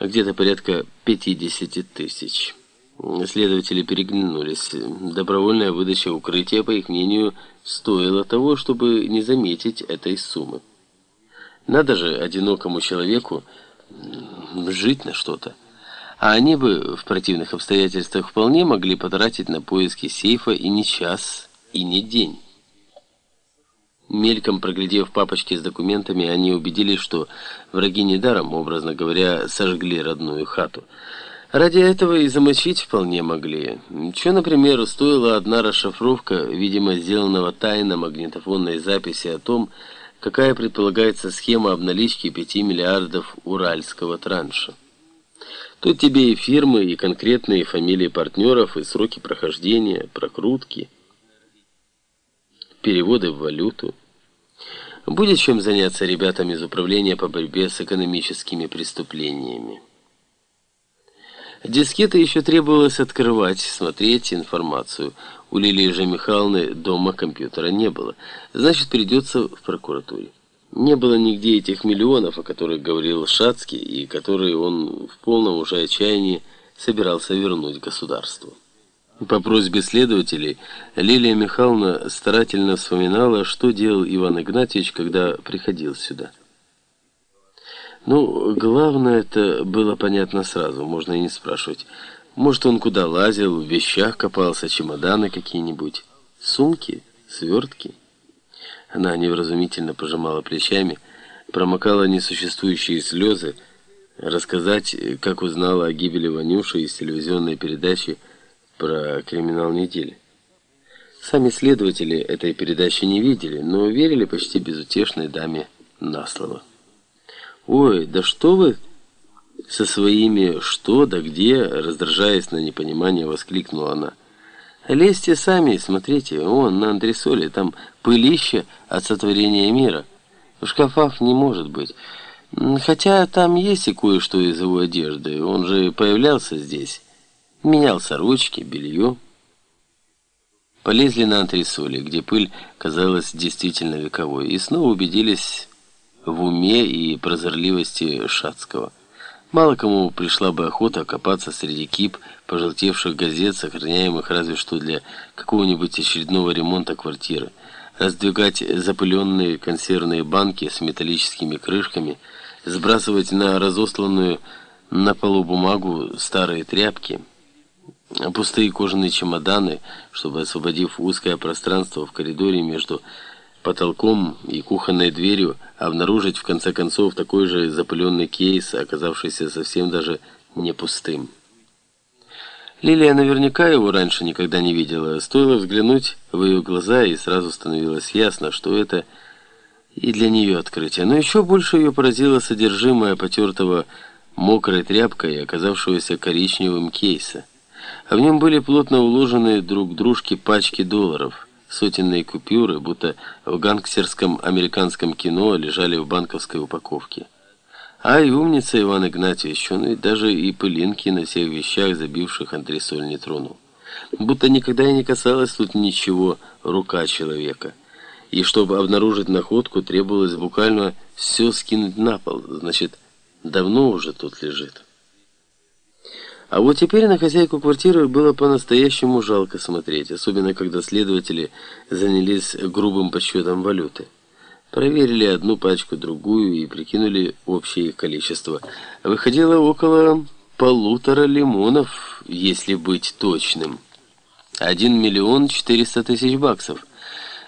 где-то порядка 50 тысяч. Следователи переглянулись. Добровольная выдача укрытия, по их мнению, стоила того, чтобы не заметить этой суммы. Надо же одинокому человеку жить на что-то. А они бы в противных обстоятельствах вполне могли потратить на поиски сейфа и не час, и не день. Мельком проглядев папочки с документами, они убедились, что враги недаром, образно говоря, сожгли родную хату. Ради этого и замочить вполне могли. Что, например, стоила одна расшифровка, видимо, сделанного тайно магнитофонной записи о том, какая предполагается схема обналички 5 миллиардов уральского транша. Тут тебе и фирмы, и конкретные фамилии партнеров, и сроки прохождения, прокрутки, переводы в валюту. Будет чем заняться ребятам из управления по борьбе с экономическими преступлениями. Дискеты еще требовалось открывать, смотреть информацию. У Лилии же Михайловны дома компьютера не было. Значит, придется в прокуратуре. Не было нигде этих миллионов, о которых говорил Шацкий, и которые он в полном уже отчаянии собирался вернуть государству. По просьбе следователей Лилия Михайловна старательно вспоминала, что делал Иван Игнатьевич, когда приходил сюда. Ну, главное это было понятно сразу, можно и не спрашивать. Может, он куда лазил, в вещах копался, чемоданы какие-нибудь, сумки, свертки. Она невразумительно пожимала плечами, промокала несуществующие слезы, рассказать, как узнала о гибели Ванюши из телевизионной передачи про криминал недели. Сами следователи этой передачи не видели, но верили почти безутешной даме на слово. «Ой, да что вы со своими «что» да «где», раздражаясь на непонимание, воскликнула она. «Лезьте сами смотрите, вон, на антресоле, там пылище от сотворения мира. В шкафах не может быть. Хотя там есть и кое-что из его одежды, он же появлялся здесь». Менял сорочки, белье. Полезли на антресоли, где пыль казалась действительно вековой, и снова убедились в уме и прозорливости Шацкого. Мало кому пришла бы охота копаться среди кип пожелтевших газет, сохраняемых разве что для какого-нибудь очередного ремонта квартиры, раздвигать запыленные консервные банки с металлическими крышками, сбрасывать на разосланную на полу бумагу старые тряпки – пустые кожаные чемоданы, чтобы, освободив узкое пространство в коридоре между потолком и кухонной дверью, обнаружить в конце концов такой же запыленный кейс, оказавшийся совсем даже не пустым. Лилия наверняка его раньше никогда не видела. Стоило взглянуть в ее глаза, и сразу становилось ясно, что это и для нее открытие. Но еще больше ее поразило содержимое потертого мокрой тряпкой, оказавшегося коричневым кейса. А в нем были плотно уложены друг к дружке пачки долларов. Сотенные купюры, будто в гангстерском американском кино, лежали в банковской упаковке. Ай, умница Иван Игнатьевич, он ведь даже и пылинки на всех вещах, забивших антресоль, не тронул. Будто никогда и не касалось тут ничего рука человека. И чтобы обнаружить находку, требовалось буквально все скинуть на пол, значит, давно уже тут лежит. А вот теперь на хозяйку квартиры было по-настоящему жалко смотреть, особенно когда следователи занялись грубым подсчетом валюты. Проверили одну пачку, другую и прикинули общее количество. Выходило около полутора лимонов, если быть точным. Один миллион четыреста тысяч баксов.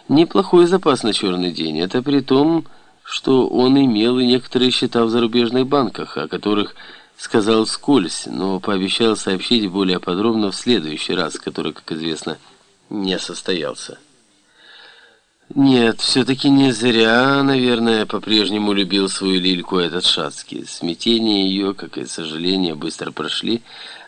Неплохой запас на черный день. Это при том, что он имел и некоторые счета в зарубежных банках, о которых сказал скользь, но пообещал сообщить более подробно в следующий раз, который, как известно, не состоялся. Нет, все-таки не зря, наверное, по-прежнему любил свою лильку этот Шацкий. Смятение ее, как и сожаление, быстро прошли.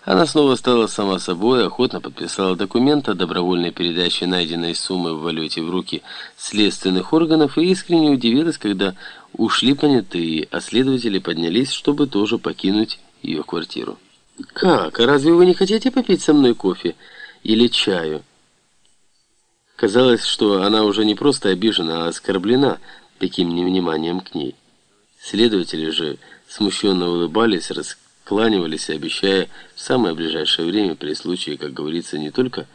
Она снова стала сама собой, охотно подписала документ о добровольной передаче найденной суммы в валюте в руки следственных органов и искренне удивилась, когда ушли понятые, а следователи поднялись, чтобы тоже покинуть ее квартиру. «Как? А разве вы не хотите попить со мной кофе или чаю?» Казалось, что она уже не просто обижена, а оскорблена таким невниманием к ней. Следователи же смущенно улыбались, раскланивались, обещая в самое ближайшее время при случае, как говорится, не только